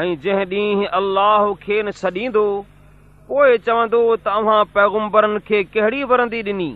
۽ جنهن ڏينهن الله کي نه ڇڏيندو پوءِ چوندو توهان پيگمبرن کي ڪهڙي ورندي ڏني؟